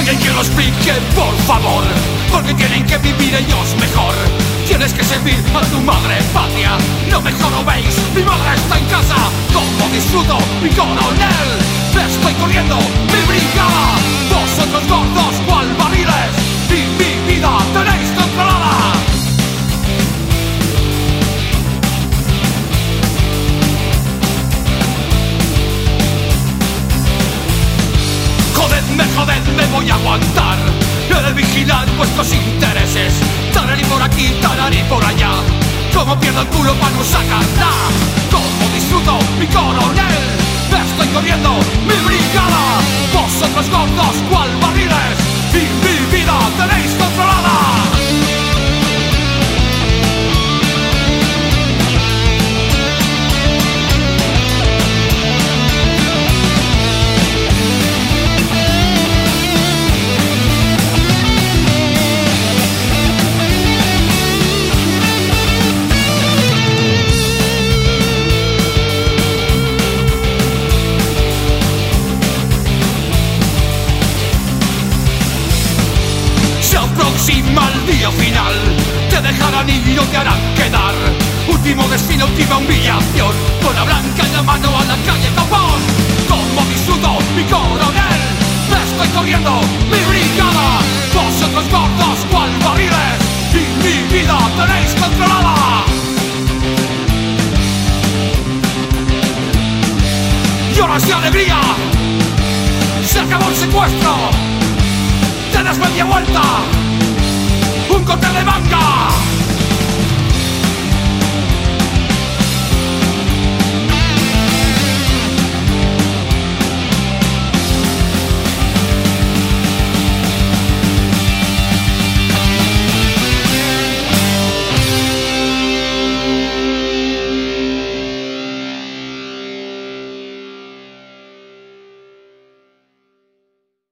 Alguien que lo explique, por favor, porque tienen que vivir ellos mejor. Tienes que servir a tu madre patria, no me veis, mi madre está en casa, como disfruto mi coronel, estoy corriendo mi brigada. Voy a aguantar. He de vigilar vuestros intereses. Tararí por aquí, tararí por allá. Como pierdo el culo para no sacarla Como disfruto mi coronel. Estoy corriendo mi brigada. Vosotros gordos, cual barriles Y mi vida tenéis controlada Aproxima el día final. Te dejarán y no te harán quedar. Último destino, última humillación. Con la blanca en la mano a la calle Capón Como disfruto mi coronel. Estoy corriendo mi brigada. Vosotros gordos cual barriles Y mi vida tenéis controlada. Lloras de alegría. Se acabó el secuestro. Te media vuelta,